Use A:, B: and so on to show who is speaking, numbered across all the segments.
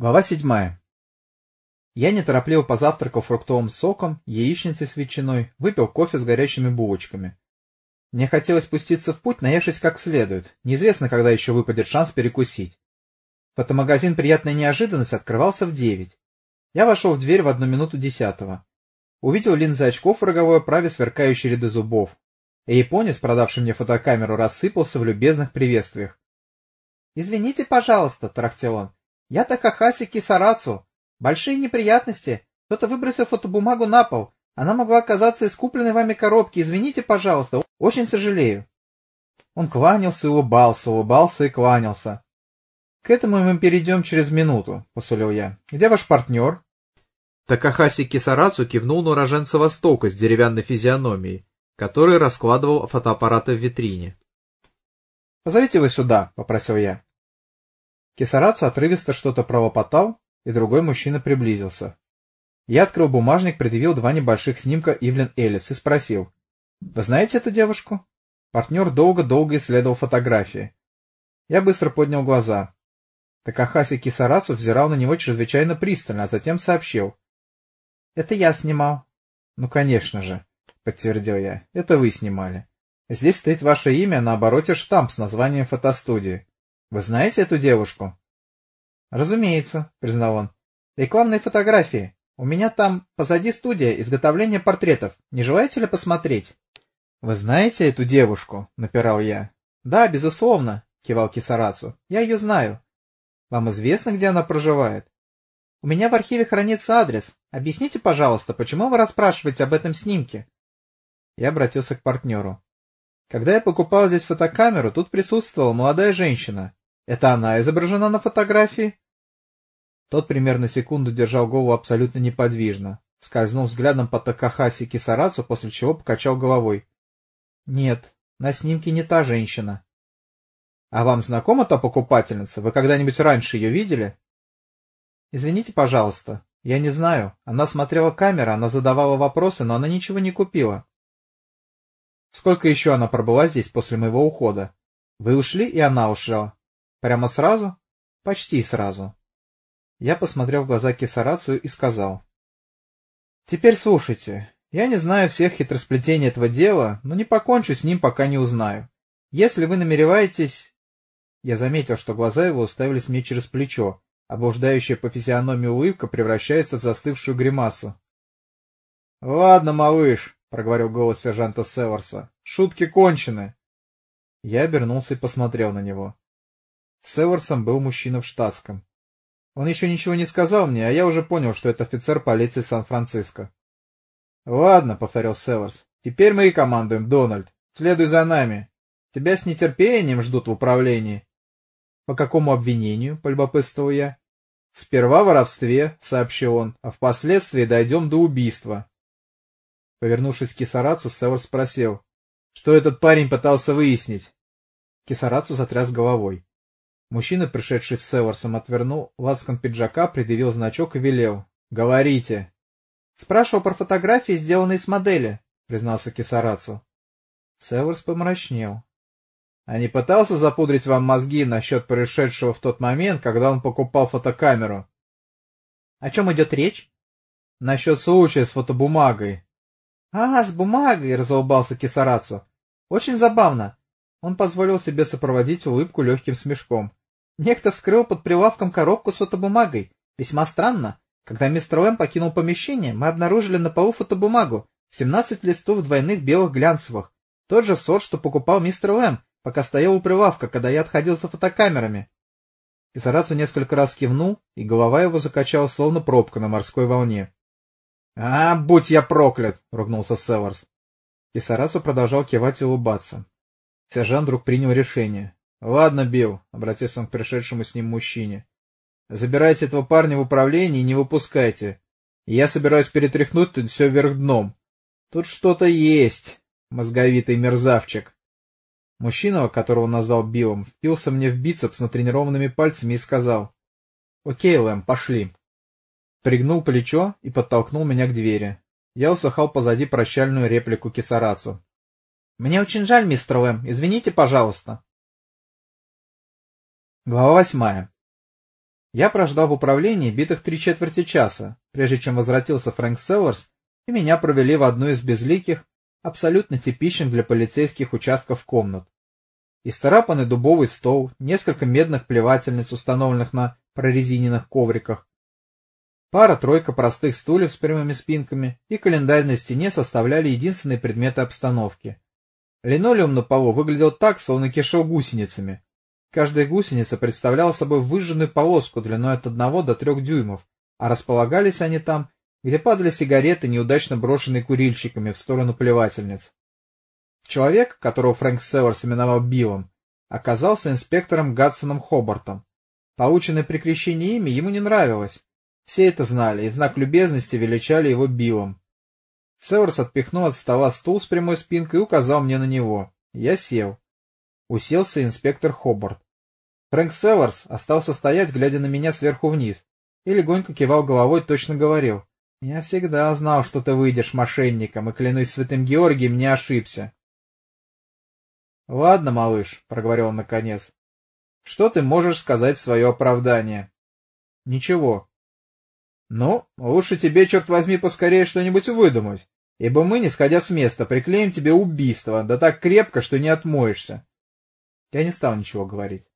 A: Глава седьмая. Я неторопливо позавтракал фруктовым соком, яичницей с ветчиной, выпил кофе с горячими булочками. Мне хотелось спуститься в путь, наевшись как следует. Неизвестно, когда еще выпадет шанс перекусить. Фотомагазин «Приятная неожиданность» открывался в девять. Я вошел в дверь в одну минуту десятого. Увидел линзы очков в роговой оправе, сверкающие ряды зубов. И японец, продавший мне фотокамеру, рассыпался в любезных приветствиях. — Извините, пожалуйста, — тарахтел он. Я Такахаси Кисарацу. Большие неприятности. Кто-то выбросил фотобумагу на пол. Она могла оказаться из купленной вами коробки. Извините, пожалуйста. Очень сожалею. Он кланялся и улыбался, улыбался и кланялся. — К этому мы перейдем через минуту, — посулил я. — Где ваш партнер? Такахаси Кисарацу кивнул на уроженца Востока с деревянной физиономией, который раскладывал фотоаппараты в витрине. — Позовите его сюда, — попросил я. Кисарацу отрывисто что-то провопотал, и другой мужчина приблизился. Я открыл бумажник, предъявил два небольших снимка Ивлен Элис и спросил. — Вы знаете эту девушку? Партнер долго-долго исследовал фотографии. Я быстро поднял глаза. Такахаси Кисарацу взирал на него чрезвычайно пристально, а затем сообщил. — Это я снимал. — Ну, конечно же, — подтвердил я. — Это вы снимали. Здесь стоит ваше имя, на обороте штамп с названием фотостудии. Вы знаете эту девушку? Разумеется, признал он. Рекламные фотографии. У меня там позади студия изготовления портретов. Не желаете ли посмотреть? Вы знаете эту девушку? напирал я. Да, безусловно, кивал Кисарацу. Я ее знаю. Вам известно, где она проживает? У меня в архиве хранится адрес. Объясните, пожалуйста, почему вы расспрашиваете об этом снимке? Я обратился к партнеру. Когда я покупал здесь фотокамеру, тут присутствовала молодая женщина. Это она изображена на фотографии? Тот примерно секунду держал голову абсолютно неподвижно, скользнул взглядом по Такахаси Кисарацу, после чего покачал головой. — Нет, на снимке не та женщина. — А вам знакома та покупательница? Вы когда-нибудь раньше ее видели? — Извините, пожалуйста, я не знаю. Она смотрела камеру, она задавала вопросы, но она ничего не купила. — Сколько еще она пробыла здесь после моего ухода? Вы ушли, и она ушла. Прямо сразу? Почти сразу. Я посмотрел в глаза Кисарацию и сказал. Теперь слушайте. Я не знаю всех хитросплетений этого дела, но не покончу с ним, пока не узнаю. Если вы намереваетесь... Я заметил, что глаза его уставились мне через плечо, а блуждающая по физиономии улыбка превращается в застывшую гримасу. — Ладно, малыш, — проговорил голос сержанта Северса, — шутки кончены. Я обернулся и посмотрел на него. Северсом был мужчина в штатском. Он еще ничего не сказал мне, а я уже понял, что это офицер полиции Сан-Франциско. — Ладно, — повторил Северс, — теперь мы и командуем, Дональд. Следуй за нами. Тебя с нетерпением ждут в управлении. — По какому обвинению? — полюбопытствовал я. — Сперва в воровстве, — сообщил он, — а впоследствии дойдем до убийства. Повернувшись к Кисарацу, Северс спросил, что этот парень пытался выяснить. Кисарацу затряс головой. Мужчина, пришедший с Северсом, отвернул лацкан пиджака, предъявил значок и велел. — Говорите. — Спрашивал про фотографии, сделанные с модели, — признался Кисарацу. Северс помрачнел. — А не пытался запудрить вам мозги насчет происшедшего в тот момент, когда он покупал фотокамеру? — О чем идет речь? — Насчет случая с фотобумагой. — А, с бумагой, — разулыбался Кисарацу. — Очень забавно. Он позволил себе сопроводить улыбку легким смешком. Некто вскрыл под прилавком коробку с фотобумагой. Весьма странно. Когда мистер Лэм покинул помещение, мы обнаружили на полу фотобумагу, 17 листов двойных белых глянцевых. Тот же сорт, что покупал мистер Лэм, пока стоял у прилавка, когда я отходил за фотокамерами. Кисарацу несколько раз кивнул, и голова его закачала, словно пробка на морской волне. — А, будь я проклят! — ругнулся Северс. Кисарацу продолжал кивать и улыбаться. Сержант вдруг принял решение. — Ладно, Билл, — обратился он к пришедшему с ним мужчине. — Забирайте этого парня в управление и не выпускайте. Я собираюсь перетряхнуть тут все вверх дном. Тут что-то есть, мозговитый мерзавчик. Мужчина, которого назвал Биллом, впился мне в бицепс натренированными пальцами и сказал. — Окей, Лэм, пошли. Пригнул плечо и подтолкнул меня к двери. Я услыхал позади прощальную реплику Кисарацу. — Мне очень жаль, мистер Лэм, извините, пожалуйста. Глава восьмая. Я прождал в управлении битых три четверти часа, прежде чем возвратился Фрэнк Селлерс, и меня провели в одну из безликих, абсолютно типичных для полицейских участков комнат. Исцарапанный дубовый стол, несколько медных плевательниц, установленных на прорезиненных ковриках, пара-тройка простых стульев с прямыми спинками и календарь на стене составляли единственные предметы обстановки. Линолеум на полу выглядел так, словно кишел гусеницами. Каждая гусеница представляла собой выжженную полоску длиной от одного до трех дюймов, а располагались они там, где падали сигареты, неудачно брошенные курильщиками в сторону плевательниц. Человек, которого Фрэнк Северс именовал Биллом, оказался инспектором Гадсоном Хобартом. Полученное при крещении имя ему не нравилось. Все это знали и в знак любезности величали его Биллом. Северс отпихнул от стола стул с прямой спинкой и указал мне на него. Я сел. Уселся инспектор Хобарт. Фрэнк Северс остался стоять, глядя на меня сверху вниз, и легонько кивал головой, точно говорил. «Я всегда знал, что ты выйдешь мошенником, и, клянусь святым Георгием, не ошибся». «Ладно, малыш», — проговорил он наконец. «Что ты можешь сказать в свое оправдание?» «Ничего». «Ну, лучше тебе, черт возьми, поскорее что-нибудь выдумать, ибо мы, не сходя с места, приклеим тебе убийство, да так крепко, что не отмоешься. Я не стал ничего говорить.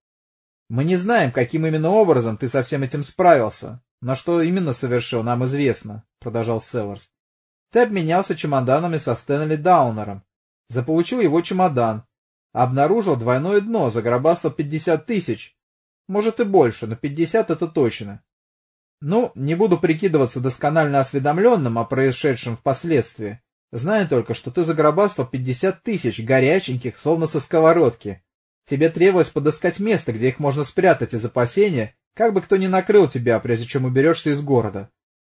A: Мы не знаем, каким именно образом ты со всем этим справился, но что именно совершил, нам известно, — продолжал Северс. Ты обменялся чемоданами со Стэнли Даунером, заполучил его чемодан, обнаружил двойное дно, загробастал пятьдесят тысяч. Может и больше, но пятьдесят это точно. Ну, не буду прикидываться досконально осведомленным о происшедшем впоследствии. Знаю только, что ты загробастал пятьдесят тысяч, горяченьких, словно со сковородки, Тебе требовалось подыскать место, где их можно спрятать из опасения, как бы кто ни накрыл тебя, прежде чем уберешься из города.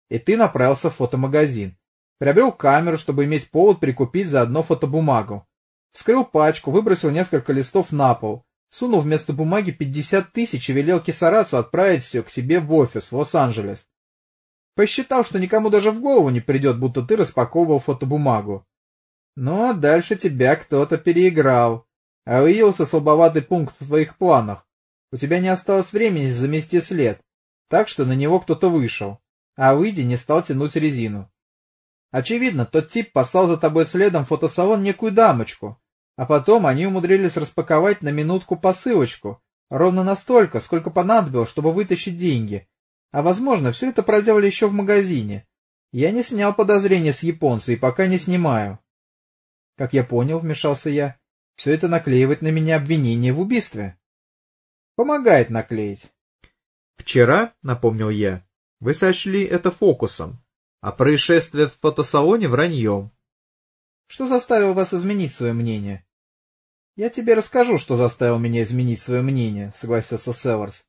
A: И ты направился в фотомагазин. Приобрел камеру, чтобы иметь повод прикупить заодно фотобумагу. Вскрыл пачку, выбросил несколько листов на пол, сунул вместо бумаги пятьдесят тысяч и велел Кисарацу отправить все к себе в офис в Лос-Анджелес. Посчитал, что никому даже в голову не придет, будто ты распаковывал фотобумагу. Ну, а дальше тебя кто-то переиграл. А выявился слабоватый пункт в твоих планах. У тебя не осталось времени замести след, так что на него кто-то вышел, а выйдя не стал тянуть резину. Очевидно, тот тип послал за тобой следом в фотосалон некую дамочку, а потом они умудрились распаковать на минутку посылочку, ровно настолько, сколько понадобилось, чтобы вытащить деньги. А возможно, все это проделали еще в магазине. Я не снял подозрения с японца и пока не снимаю. Как я понял, вмешался я, все это наклеивает на меня обвинение в убийстве. Помогает наклеить. Вчера, напомнил я, вы сочли это фокусом, а происшествие в фотосалоне враньем. Что заставило вас изменить свое мнение? Я тебе расскажу, что заставил меня изменить свое мнение, согласился Северс.